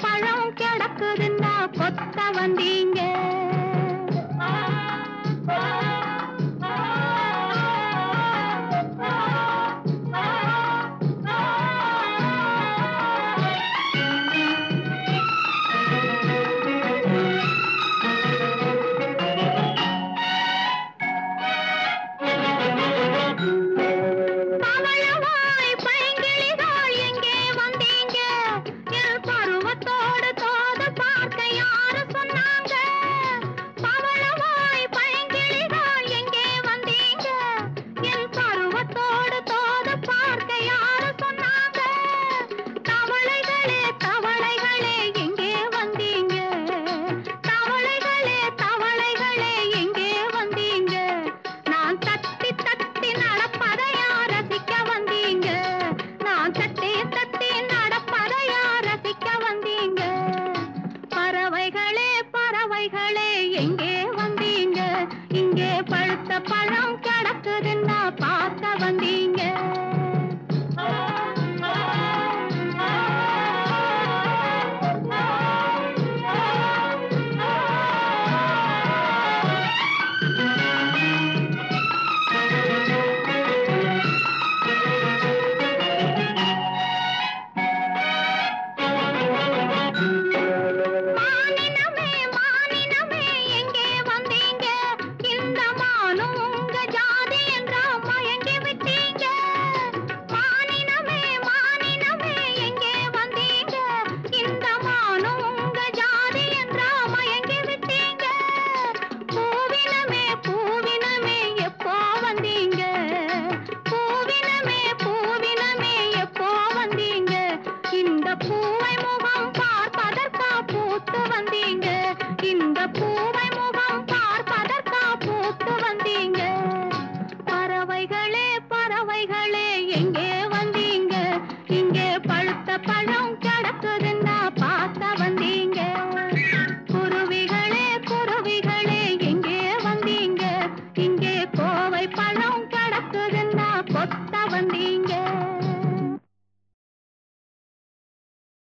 பழம் கிடக்குதுன்னா கொத்த வந்தீங்க